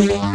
Yeah.